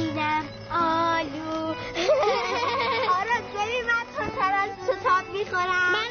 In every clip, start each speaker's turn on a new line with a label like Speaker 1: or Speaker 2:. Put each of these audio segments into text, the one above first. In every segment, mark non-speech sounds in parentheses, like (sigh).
Speaker 1: بچینم آلو. (laughs)
Speaker 2: آره ببین من تندتر از تو تاب می‌خورم.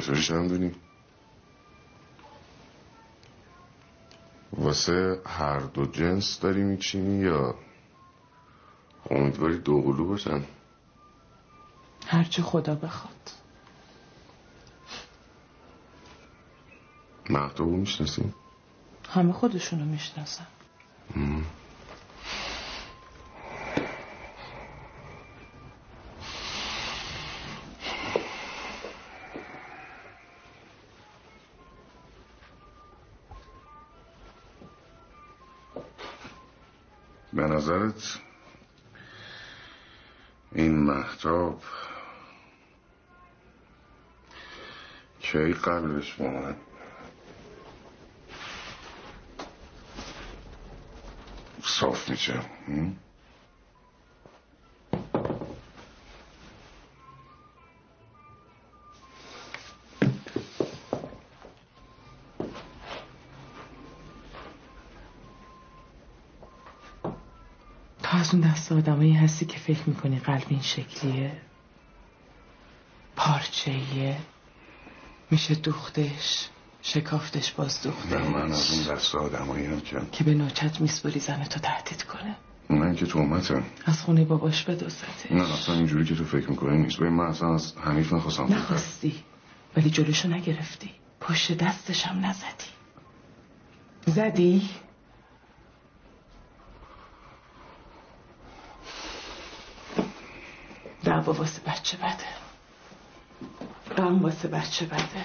Speaker 3: چطوری چندونی؟ واسه هر دو جنس داری میچینی یا امیدواری دوقلو باشن
Speaker 4: هرچی خدا بخواد
Speaker 3: مهتابو می‌شناسی؟
Speaker 4: همه خودشونو می‌شناسن
Speaker 3: نظرت؟ این محتاب کی قلبش با صاف میشه.
Speaker 4: آدمایی هستی که فکر می‌کنی قلب این شکلیه. پارچهیه میشه دوختش شکافتش باز
Speaker 3: نه
Speaker 4: دوخته
Speaker 3: من از اون دست آدمایی هم که
Speaker 4: که به ناچت میسپری زن تو تهدید کنه.
Speaker 3: من که تومتم
Speaker 4: از خونه باباش بدوزتش.
Speaker 3: نه اصلا اینجوری که تو فکر می‌کنی نیست. ببین من اصلا از حنیف نخواستم.
Speaker 4: نخواستی. ولی جلوشو نگرفتی. پشت دستش هم نزدی. زدی؟ دعوا واسه بچه بده. غم واسه بچه بده.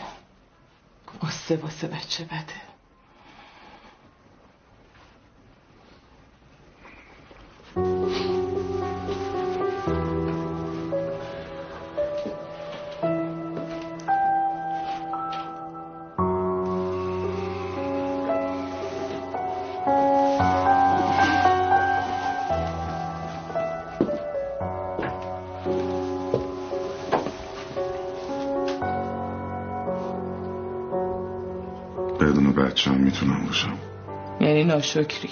Speaker 4: قصه واسه بچه بده.
Speaker 3: بچه هم می‌تونم باشم.
Speaker 4: یعنی ناشکری.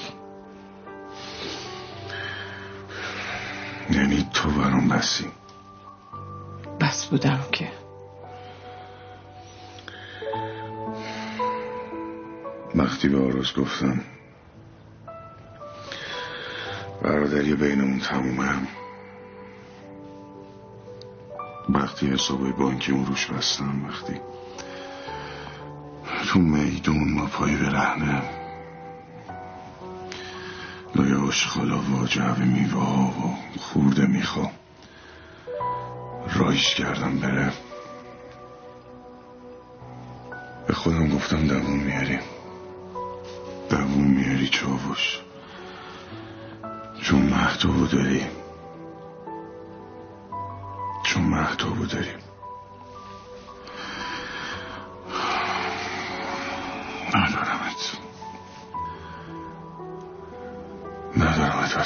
Speaker 3: یعنی تو برام بسی.
Speaker 4: بس بودم که.
Speaker 3: وقتی به آرز گفتم برادری بینمون تمومه وقتی حسابای بانکی اون روش بستم وقتی تو میدون ما پای به رهنه لای آشخالا و جعب میوه و خورده میخوا. رایش کردم بره. به خودم گفتم دوام میاری. دوام میاری چاوش. چون محتوبو داری. چون محتوبو داری.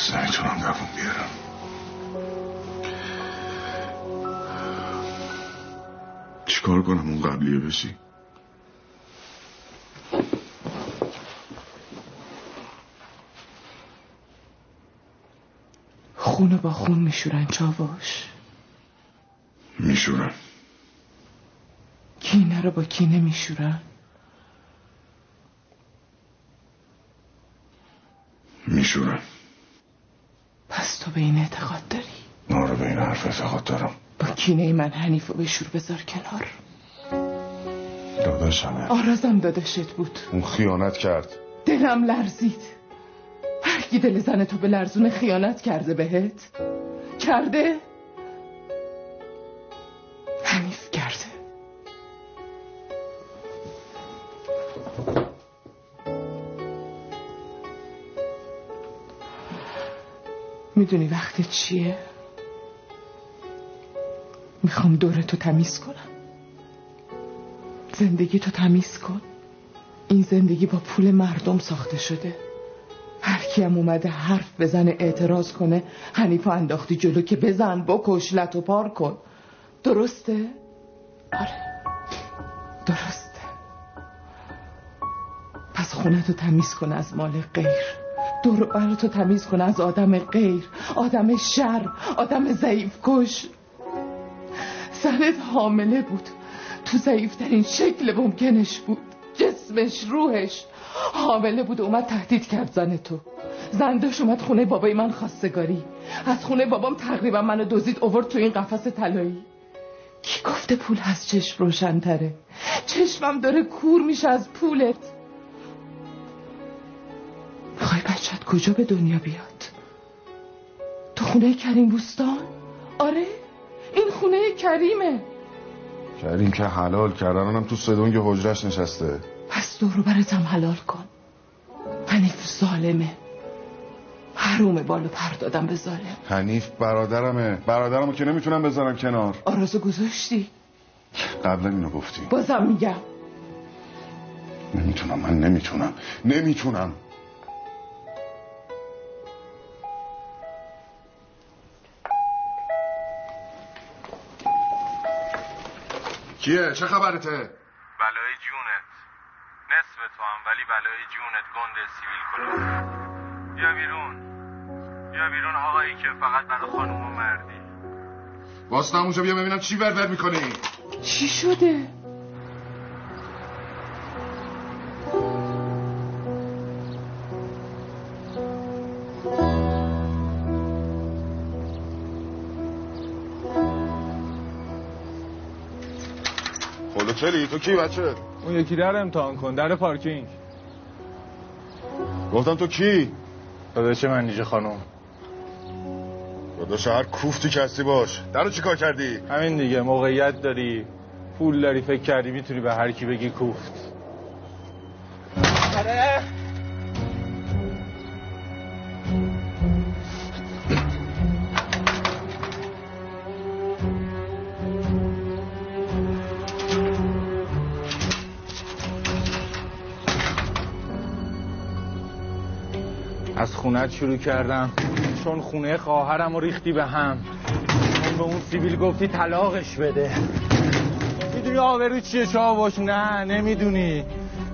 Speaker 3: پس نمی‌تونم دوام بیارم. چیکار کنم اون قبلیه بشی؟
Speaker 4: خونو با خون میشورن چاوش
Speaker 3: میشورم
Speaker 4: کینه رو با کینه میشورن. تو به این اعتقاد داری؟
Speaker 3: آره به این حرف اعتقاد دارم.
Speaker 4: با کینه من حنیف و به شور بذار کنار.
Speaker 3: داداشمه
Speaker 4: آرازم داداشت بود.
Speaker 3: اون خیانت کرد.
Speaker 4: دلم لرزید. هر کی دل زن تو به لرزون خیانت کرده بهت. کرده؟ می‌دونی وقت چیه؟ می‌خوام دور تو تمیز کنم. زندگی تو تمیز کن. این زندگی با پول مردم ساخته شده. هر کیم اومده حرف بزنه اعتراض کنه حنیفا انداختی جلو که بزن بکش لط و پار کن. درسته؟ آره. درسته. پس خونه تو تمیز کن از مال غیر. دور تو تمیز کن از آدم غیر آدم شر آدم ضعیف کش زنت حامله بود. تو ضعیفترین شکل ممکنش بود. جسمش روحش. حامله بود اومد تهدید کرد زن تو. زندش اومد خونه بابای من خواستگاری. از خونه بابام تقریبا منو دزدید اوورد تو این قفس طلایی. کی گفته پول از چشم روشنتره؟ چشمم داره کور میشه از پولت. بچت کجا به دنیا بیاد؟ تو خونه کریم بوستان؟ آره این خونه کریمه.
Speaker 3: کریم که حلال کردن هم تو سدونگ حجرش نشسته.
Speaker 4: پس دورو برتم حلال کن. حنیف ظالمه. حروم بالو پر دادم به ظالم.
Speaker 3: حنیف برادرمه. برادرمو که نمی‌تونم بذارم کنار.
Speaker 4: آرازو گذاشتی؟
Speaker 3: قبلا اینو گفتی.
Speaker 4: بازم میگم.
Speaker 3: نمی‌تونم من نمی‌تونم. نمی‌تونم. کیه؟ چه خبرته؟
Speaker 5: بلای جونت. نصف تو هم ولی بلای جونت گنده سیویل کلو بیا بیرون. بیا بیرون آقایی که فقط برای خانوم و مردی.
Speaker 3: باز اونجا بیا ببینم چی ورور می‌کنی.
Speaker 4: چی شده؟
Speaker 3: چلی تو کی بچه؟
Speaker 5: اون یکی در امتحان کن در پارکینگ.
Speaker 3: گفتم تو کی؟
Speaker 5: داداش من نیجه خانوم
Speaker 3: داداش هر کوفتی که هستی باش. درو چیکار کردی؟
Speaker 5: همین دیگه موقعیت داری. پول داری فکر کردی می‌تونی به هر کی بگی کوفت. آره. خونت شروع کردم. چون خونه خواهرم ریختی به هم. چون به اون سیبیل گفتی طلاقش بده. می‌دونی آبرو چیه چاوش نه نمی‌دونی.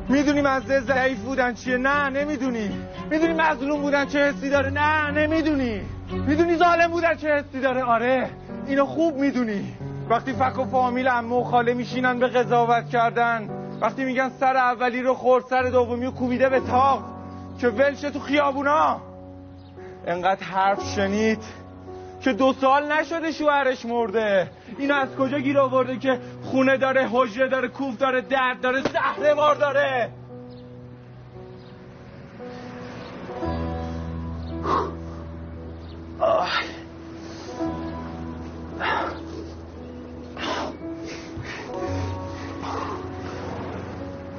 Speaker 5: می‌دونی مزه ضعیف بودن چیه؟ نه نمی‌دونی. می‌دونی مظلوم بودن چه حسی داره؟ نه نمی‌دونی. می‌دونی ظالم بودن چه حسی داره؟ آره اینو خوب می‌دونی. وقتی فک و فامیل عمه و خاله میشینن به قضاوت کردن وقتی میگن سر اولی رو خورد سر دومی رو کوبیده به تاق. که ولشه تو خیابونا. انقدر حرف شنید که دو سال نشده شوهرش مرده. اینو از کجا گیر آورده که خونه داره حجره داره کوف داره درد داره زهره داره؟ آه.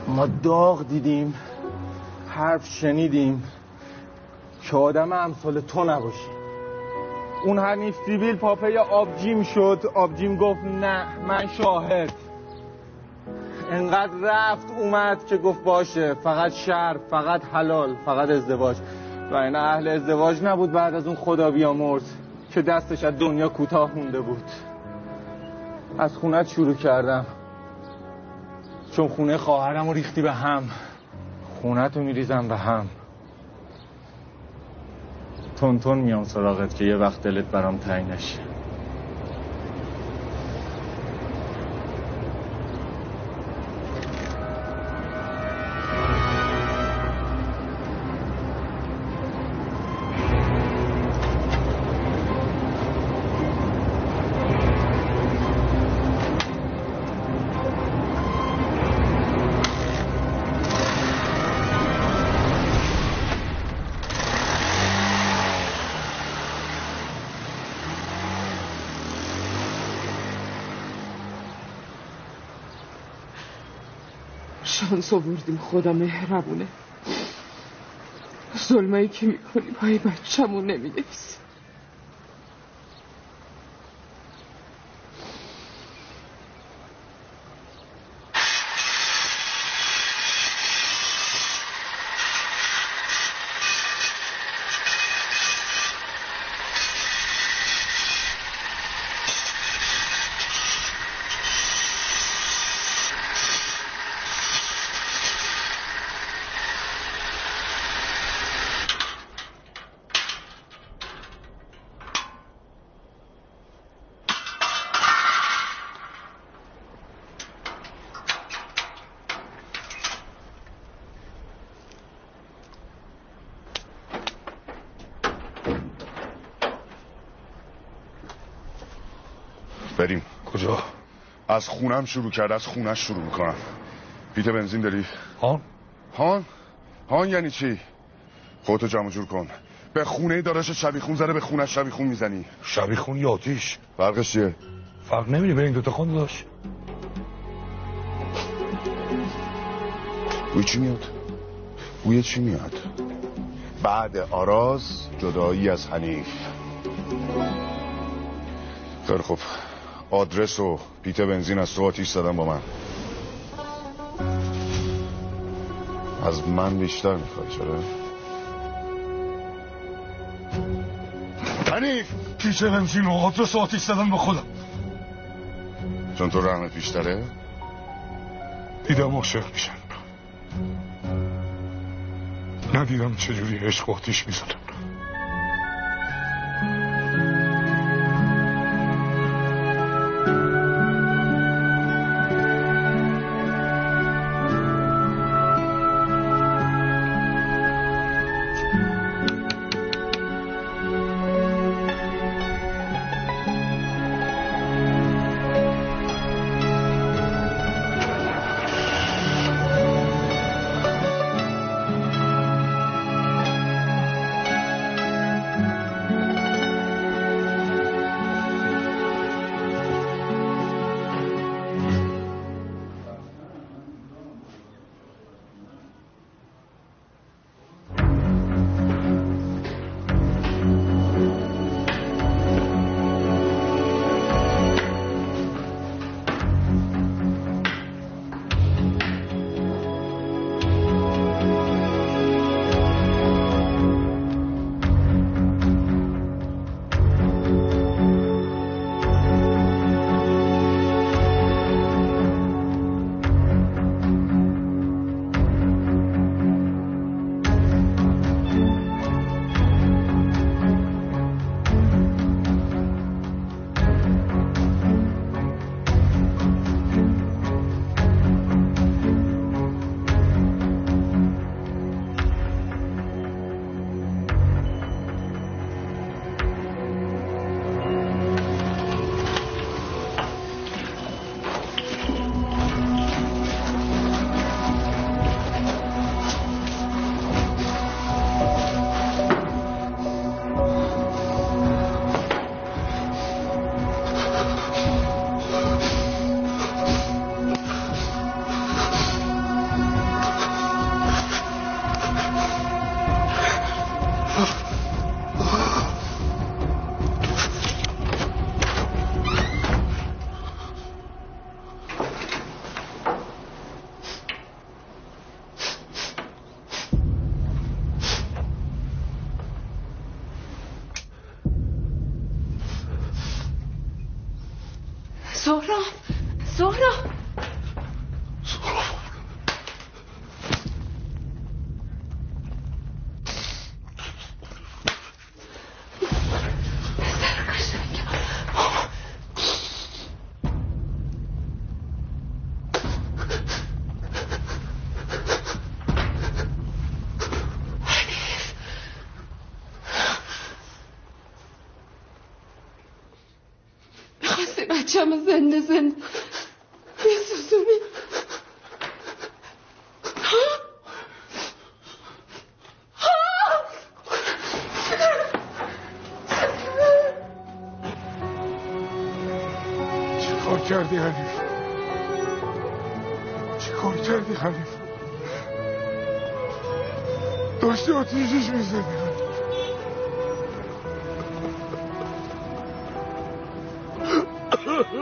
Speaker 5: ما داغ دیدیم. حرف شنیدیم که آدم امثال تو نباشی. اون حنیف سیبیل پاپه آبجیم شد آبجیم گفت نه من شاهد. انقدر رفت اومد که گفت باشه فقط شر فقط حلال فقط ازدواج. و این اهل ازدواج نبود بعد از اون خدا بیامرز که دستش از دنیا کوتاه مونده بود. از خونت شروع کردم. چون خونه خواهرم رو ریختی به هم. خونت رو میریزم به هم. تون تون میام سراغت که یه وقت دلت برام تنگ نشه.
Speaker 4: شانس آوردیم خدا مهربونه. ظلمایی که می‌کنی پای بچه‌مون نمیدویسی
Speaker 6: کجا؟
Speaker 3: از خونم شروع کرد از خونش شروع می‌کنم. پیت بنزین داری؟
Speaker 6: هان.
Speaker 3: هان؟ هان یعنی چی؟ خودتو جمع جور کن. به خونه داداش شبیخون زده به خونش شبیخون می‌زنی.
Speaker 6: شبیه خون یا آتیش؟
Speaker 3: فرقش چیه؟
Speaker 6: فرق نمیده بین این دوتا خون داشت
Speaker 3: بوی چی میاد؟ بوی چی میاد؟ بعد آراز جدایی از حنیف. خیلی خب آدرس و پیت بنزین از تو آتیش زدن با من. از من بیشتر می‌خوای چرا؟ حنیف!
Speaker 6: پیچه بنزین و آدرس و آتیش زدن به خودم.
Speaker 3: چون تو رحمت بیشتره
Speaker 6: دیدم عاشق میشن. ندیدم چجوری عشق و آتیش می‌زنن.
Speaker 7: بچم زنده زنده. بسوزونی
Speaker 6: چی کار کردی حنیف چی کار کردی حنیف داشتی آتیشش می‌زدی.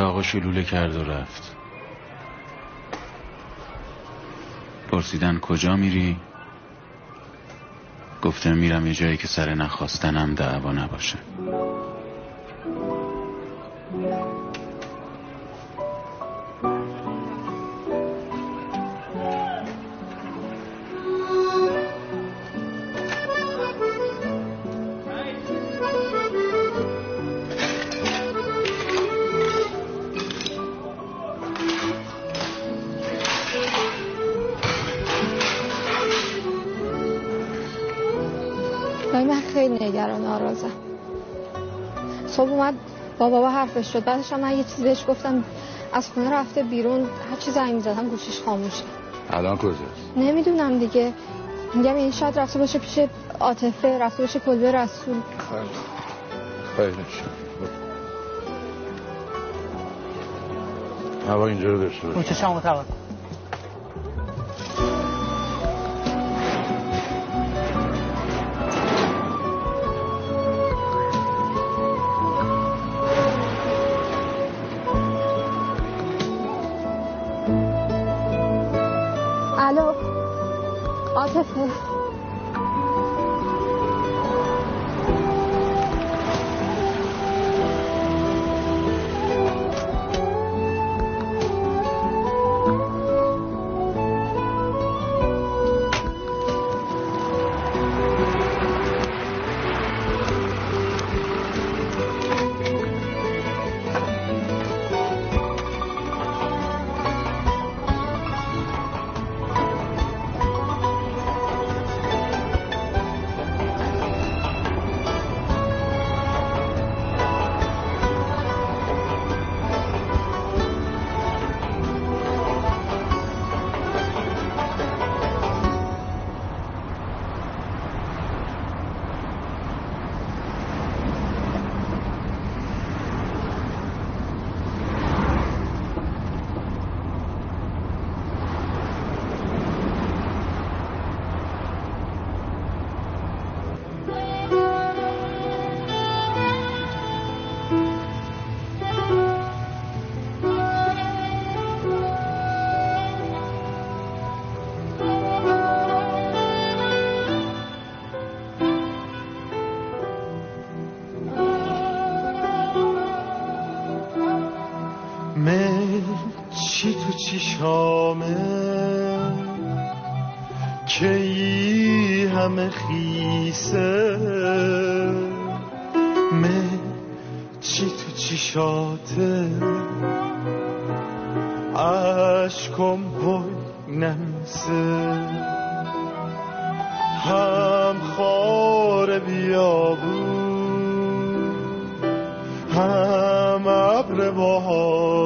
Speaker 8: آقا شلوله کرد و رفت. پرسیدن کجا میری؟ گفتم میرم یه جایی که سر نخواستنم دعوا نباشه.
Speaker 9: نگران آرازم صبح اومد با بابا حرفش شد. بعدش هم من یه چیزی بهش گفتم. از خونه رفته بیرون هر چی زنگ می‌زدم گوشیش خاموشه
Speaker 10: الان کجاست؟
Speaker 9: نمی‌دونم دیگه. میگم این شاید رفته باشه پیش عاطفه رفته باشه کلبه رسول.
Speaker 10: خیلی هوا اینجا رو داشته باشه
Speaker 11: هم خار بیابون هم ابر بهاره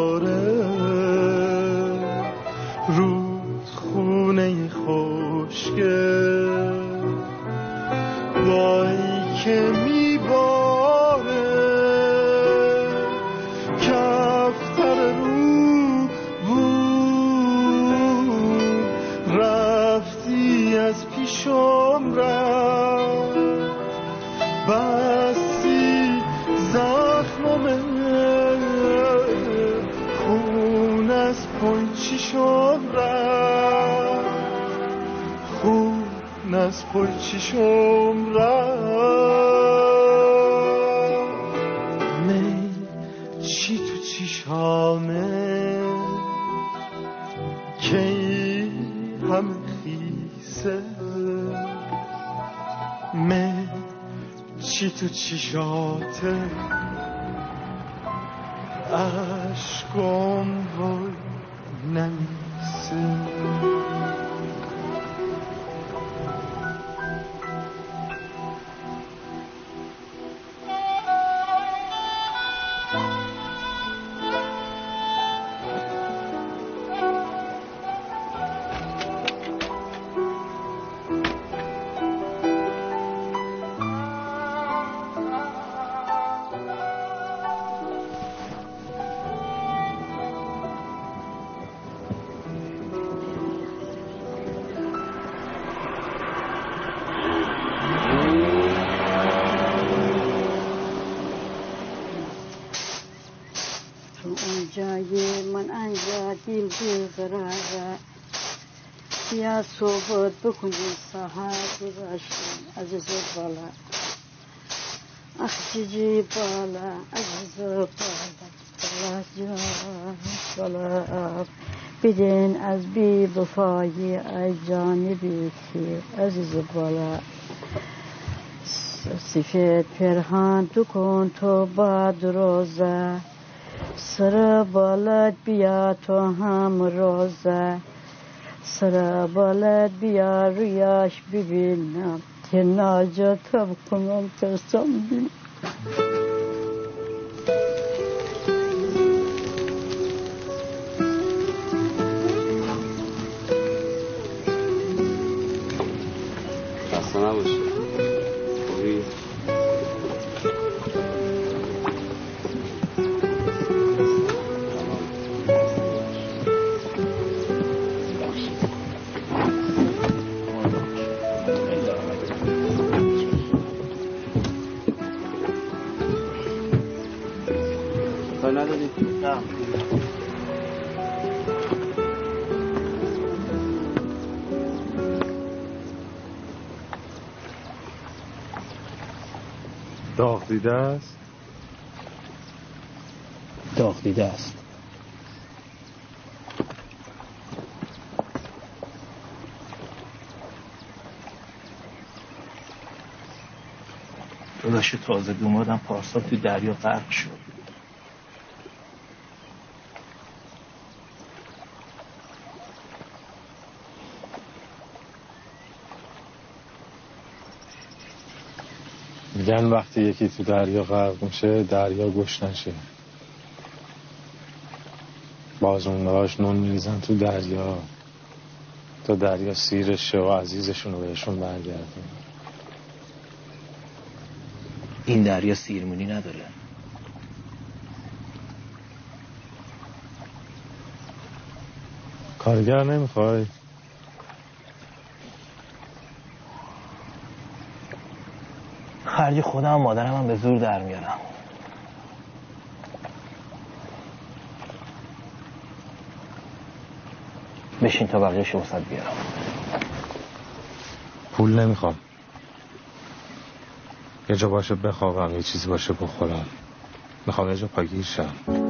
Speaker 11: رفت. می چی تو چیشامه که ای همه خیسه؟ من چی تو چشاته؟ عشقم
Speaker 12: انجا دیل بیقراره بیا صحبت بکنیم. ساحت بباشیم عزیز بالا. اخ جیجی بالا. عزیز بالا. بالا. جان بالا بدین از بی بفایی ای جان بیتی. عزیز بالا. سفید پرهان تو کن تو باد روزه. سر بالت بیا تو هم روزه سر بالت بیا رویاش ببینم که ناجاتم کنم ترسم بینم
Speaker 2: دیده است؟
Speaker 13: داغ دیده است. داداش تازه اومدم پارسال تو دریا غرق شد.
Speaker 2: میگن وقتی یکی تو دریا غرق میشه دریا گوش نشه. بازموندهاش نون میریزن تو دریا. تا دریا سیرش شه و عزیزشون رو بهشون برگردون
Speaker 13: این دریا سیرمونی نداره.
Speaker 2: کارگر نمی‌خوای؟
Speaker 13: خرج خودم مادرم هم به زور در میارم. بشین تا بقیه وسط بیارم.
Speaker 2: پول نمی‌خوام. یه جا باشه بخوابم یه چیزی باشه بخورم. می‌خوام یه جا پاگیر شم.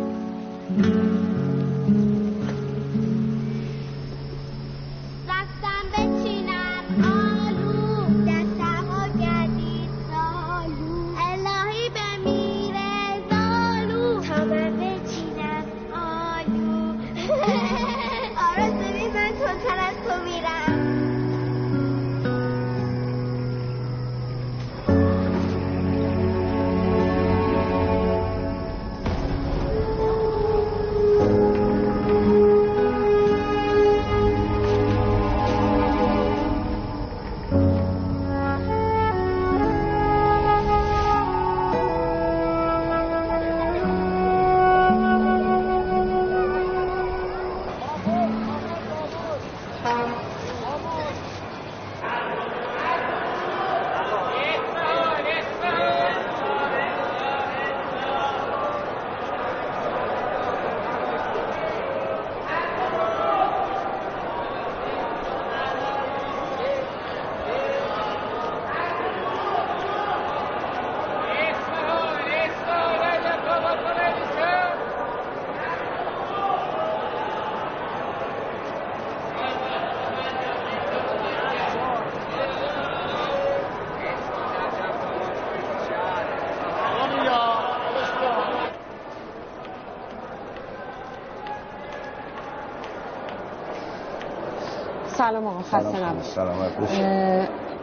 Speaker 14: سلام آقا خسته نباشید.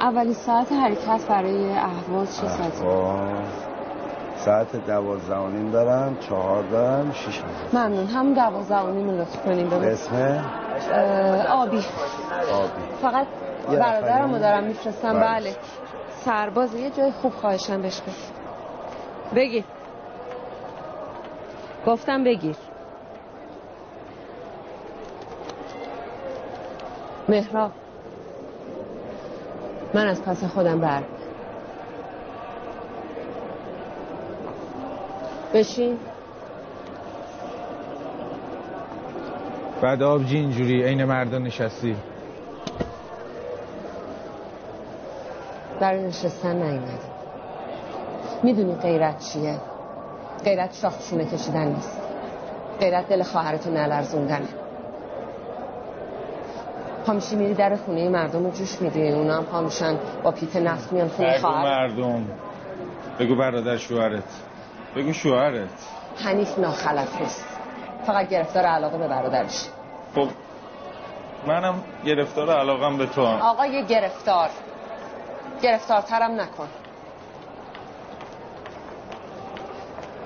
Speaker 14: اولین ساعت حرکت برای اهواز چه ساعتی؟
Speaker 15: ساعت دوازده و نیم دارم چهار دارم شیش میزن
Speaker 14: ممنون. همون دوازده و نیم لطف کنیم ببین.
Speaker 15: اسم؟
Speaker 14: آبی.
Speaker 15: آبی.
Speaker 14: فقط برادرم رو دارم میفرستم.
Speaker 15: بله.
Speaker 14: بله. سرباز یه جای خوب خواهشم بهش بگیر. گفتم بگیر. مهراب من از پس خودم بر بشین.
Speaker 5: بعد آبجی اینجوری عین مردا نشستی.
Speaker 14: برای نشستن نیومدیم می‌دونی غیرت چیه؟ غیرت شاخشونه کشیدن نیست. غیرت دل خواهرتو نلرزوندنه. پامیشی میری در خونه مردم رو جوش میدی. اونا هم پامیشن با پیت نفت میان خونه خواهر.
Speaker 5: مردم. بگو برادر شوهرت. بگو شوهرت.
Speaker 14: حنیف ناخلف نیست. فقط گرفتار علاقه به برادرش.
Speaker 5: خب منم گرفتار علاقم به تو هم.
Speaker 14: آقای گرفتار. گرفتارترم نکن.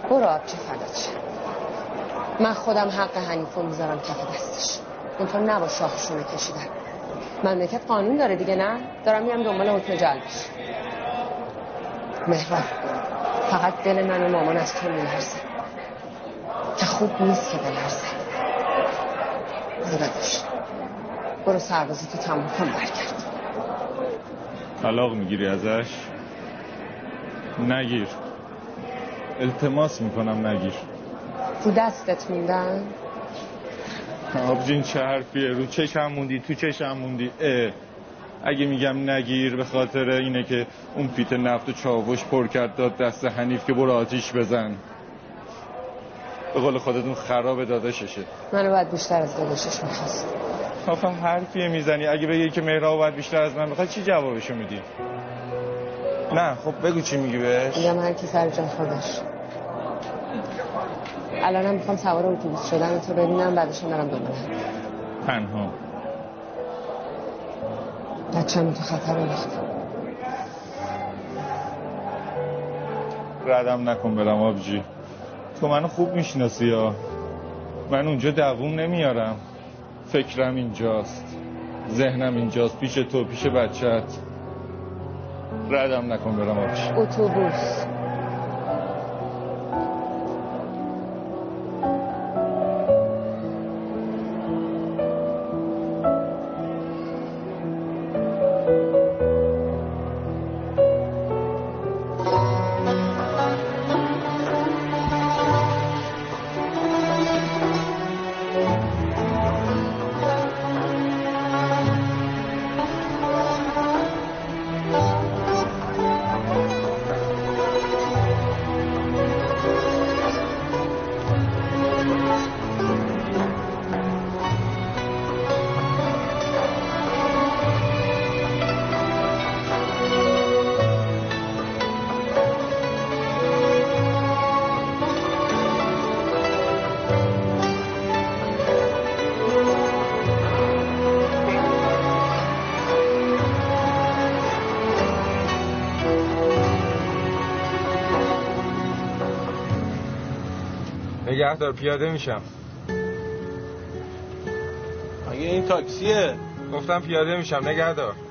Speaker 14: برو آبچه فداچه من خودم حق حنیفو می‌ذارم کف دستش. اونطور نبا شاخشونه کشیدن. مملکت قانون داره دیگه نه؟ دارم میام دنبال حکم جلبش مهران فقط دل من و مامان از تو میلرزه. که خوب نیست که بلرزه. زدش برو سربازی تو تموم کن برگرد.
Speaker 5: طلاق می‌گیری ازش؟ نگیر. التماس می‌کنم نگیر.
Speaker 14: تو دستت موندن
Speaker 5: آبجین چه حرفیه؟ رو چشم موندی؟ تو چشم موندی؟ اه. اگه میگم نگیر به خاطر اینه که اون پیت نفت و چاوش پر کرد داد دست حنیف که برو آتیش بزن. به قول خودتون خراب داداششه
Speaker 14: منو باید بیشتر از داداشش می‌خواست.
Speaker 5: آخه حرفیه می‌زنی. اگه بگی که مهراب باید بیشتر از من بخواد چی جوابشو میدی؟ نه خب بگو چی میگی بهش.
Speaker 14: میگم هر کی سر جای خودش. الانم می‌خوام سوار اتوبوس شدن تو ببینم بعدش هم برم دنبال.
Speaker 5: تنها.
Speaker 14: بچه‌مو تو خطر انداختم
Speaker 5: ردم نکن برم آبجی. تو منو خوب می‌شناسی یا؟ من اونجا دووم نمیارم. فکرم اینجاست. ذهنم اینجاست. پیش تو پیش بچت ردم نکن برم آبجی.
Speaker 14: اتوبوس.
Speaker 5: نگهدار پیاده میشم.
Speaker 16: مگه این تاکسیه؟
Speaker 5: گفتم پیاده میشم نگهدار.
Speaker 14: کردی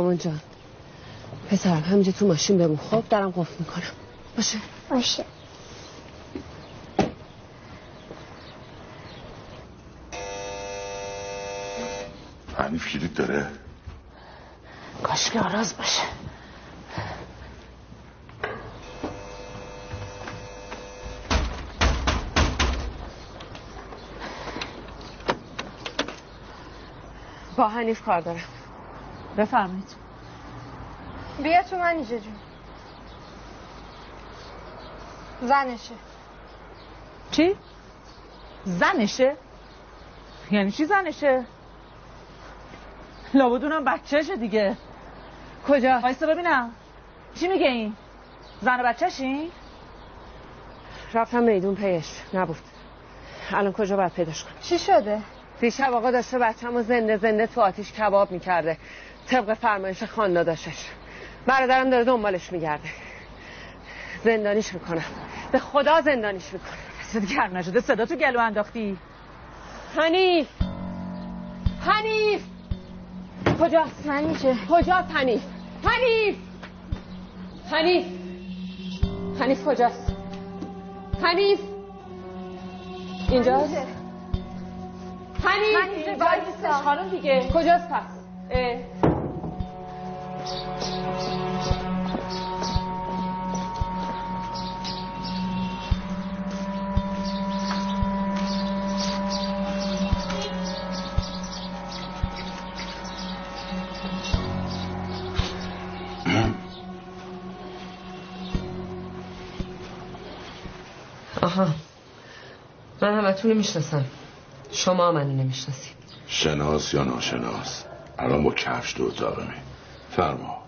Speaker 14: مامان جان. پسرم همینجا تو ماشین بمون. خب دارم قفل می‌کنم. باشه.
Speaker 17: باشه.
Speaker 10: حنیف کلید داره؟
Speaker 4: کاش که آراز باشه.
Speaker 14: با حنیف کار دارم.
Speaker 18: بفرمایید
Speaker 9: بیا تو من جون زنشه
Speaker 18: چی؟ زنشه؟ یعنی چی زنشه؟ لابدونم بچهشه دیگه کجا؟ وایستا ببینم چی میگه این؟ زن و بچهشی؟
Speaker 14: رفتم میدون پیش نبود الان کجا باید پیداش کنم
Speaker 9: چی شده؟
Speaker 14: دیشب آقا داشته بچم و زنده زنده تو آتیش کباب می‌کرده طبق فرمایش خانداداشش برادرم داره دنبالش میگرده. زندانیش می‌کنم. به خدا زندانیش می‌کنم.
Speaker 18: صد گرم نشده. صدا تو گلو انداختی.
Speaker 14: حنیف! حنیف! کجاست
Speaker 9: منیشه
Speaker 14: کجاست حنیف؟ حنیف! حنیف! حنیف کجاست؟ حنیف! اینجاست؟ حنیف!
Speaker 9: حنیف،.
Speaker 14: خانم دیگه. کجاست پس؟ اه. (coughs) آها. من شما منو نمی‌شناسید.
Speaker 10: شناس یا ناشناس؟ الان با کفش دو اتاقه می فرما.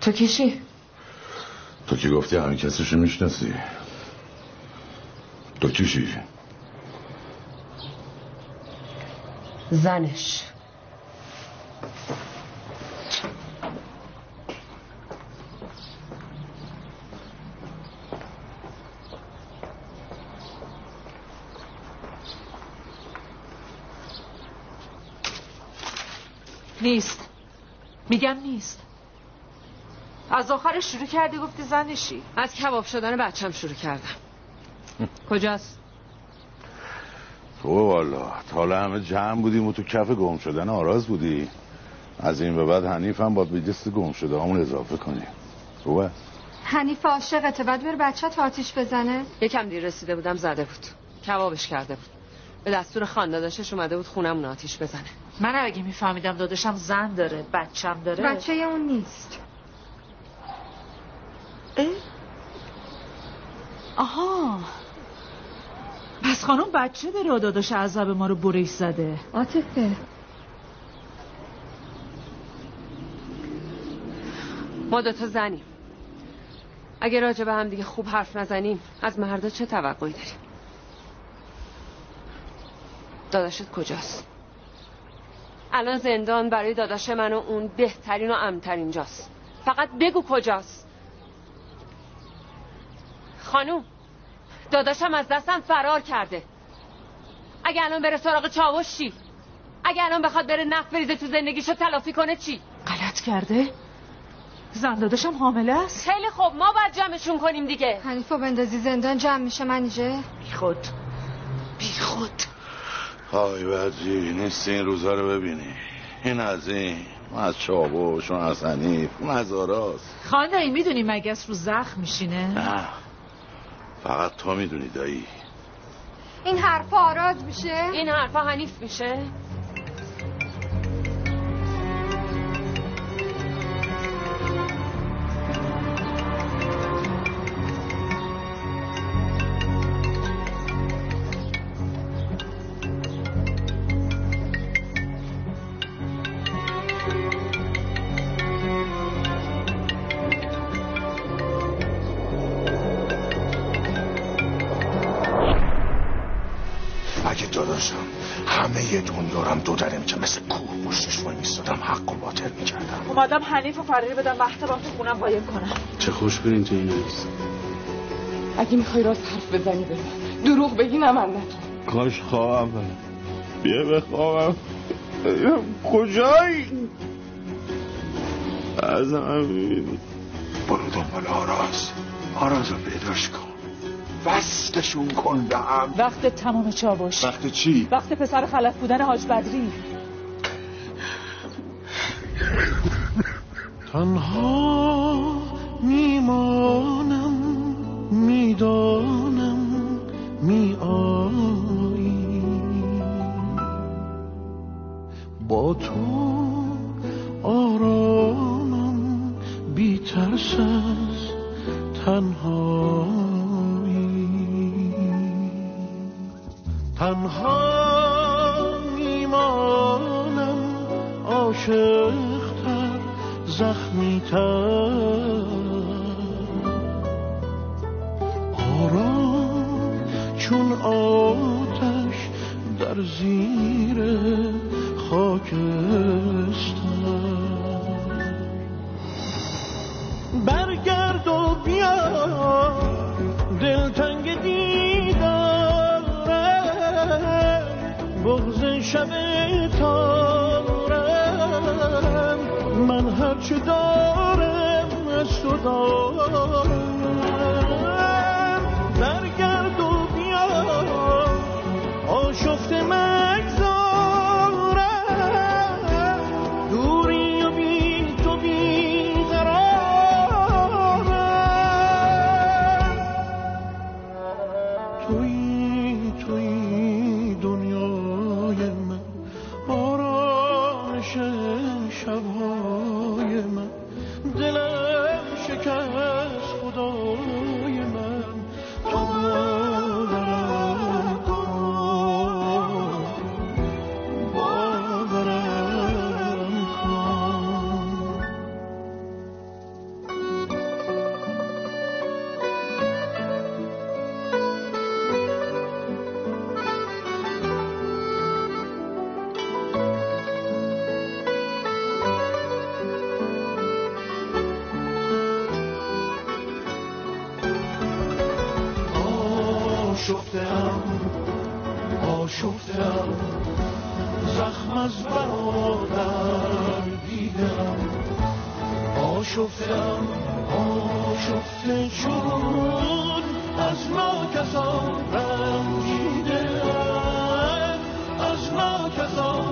Speaker 14: تو کشی
Speaker 10: تو که گفتی همین کسیشو می‌شناسی. تو کیشی
Speaker 14: زنش.
Speaker 18: نیست. میگم نیست. از آخر شروع کردی گفتی زنشی.
Speaker 14: از کباب شدن بچم شروع کردم. (laughs)
Speaker 18: کجاست؟
Speaker 10: تو والا تا حالا همه جمع بودیم و تو کف گم شدن آراز بودی. از این به بعد حنیف هم باید به جست گم شده همون اضافه کنیم خوبه؟
Speaker 9: حنیف عاشقته بعد بر بچه تا آتیش بزنه.
Speaker 14: یکم دیر رسیده بودم زده بود. کبابش کرده بود. به دستور خانداداشش اومده بود خونمون آتیش بزنه.
Speaker 18: من اگه میفهمیدم داداشم زن داره بچم داره.
Speaker 9: بچه اون نیست.
Speaker 18: آها. پس خانم بچه داره و داداش عذاب ما رو بریش زده.
Speaker 9: عاطفه.
Speaker 14: ما دوتا زنیم. اگه راجع به هم دیگه خوب حرف نزنیم از مردا چه توقعی داریم؟ داداشت کجاست؟ الان زندان برای داداش من و اون بهترین و امترین جاست. فقط بگو کجاست. خانوم داداشم از دستم فرار کرده. اگه الان بره سراغ چاوش چی؟ اگه الان بخواد بره نفت بریزه تو زندگیشو تلافی کنه چی؟
Speaker 18: غلط کرده؟ زن داداشم حامله است؟
Speaker 14: خیلی خوب ما باید جمعشون کنیم دیگه.
Speaker 9: حنیفو بندازی زندان جمع میشه منیجه؟
Speaker 18: بی خود
Speaker 10: آی بدی نیست این روزا رو ببینی. این از این. اون از چابوش اون از حنیف اون از آراز
Speaker 18: خانه می‌دونی مگس رو زخم میشینه؟
Speaker 10: نه. فقط تو می‌دونی دایی.
Speaker 9: این حرفا آراز میشه؟
Speaker 14: این حرفا حنیف میشه؟
Speaker 10: اگه داداشم همه دنیا دو دره می‌کرد مثل کوه پشتش وای میستادم حق و باطل می‌کردم.
Speaker 18: اومدم حنیف و فراری بدم محتبم تو خونم قایم کنم
Speaker 19: چه خوش برین تو این عکس
Speaker 4: اگه می‌خوای راست حرف بزنی بزن دروغ بگی نه من نه. تو
Speaker 10: کاش خوابم. بره. بیا بخوابم
Speaker 20: کجایی. از همین. برو دنبال آراز. آراز رو پیداش کن. وصلشون کن به هم.
Speaker 21: وقت تمام چاوش.
Speaker 20: وقت چی؟
Speaker 21: وقت پسر خلف بودن حاج بدری.
Speaker 20: تنها میمانم می‌دانم می آیی با تو آرامم بی ترس از تنهایی تنها میمانم عاشقتر زخمیتر. آرام چون آتش در زیر خاکستر. آشفتم آشفتم زخم از برادر دیدم. آشفتم آشفته چون از ناکسان رنجیده از ناکسان رنجیده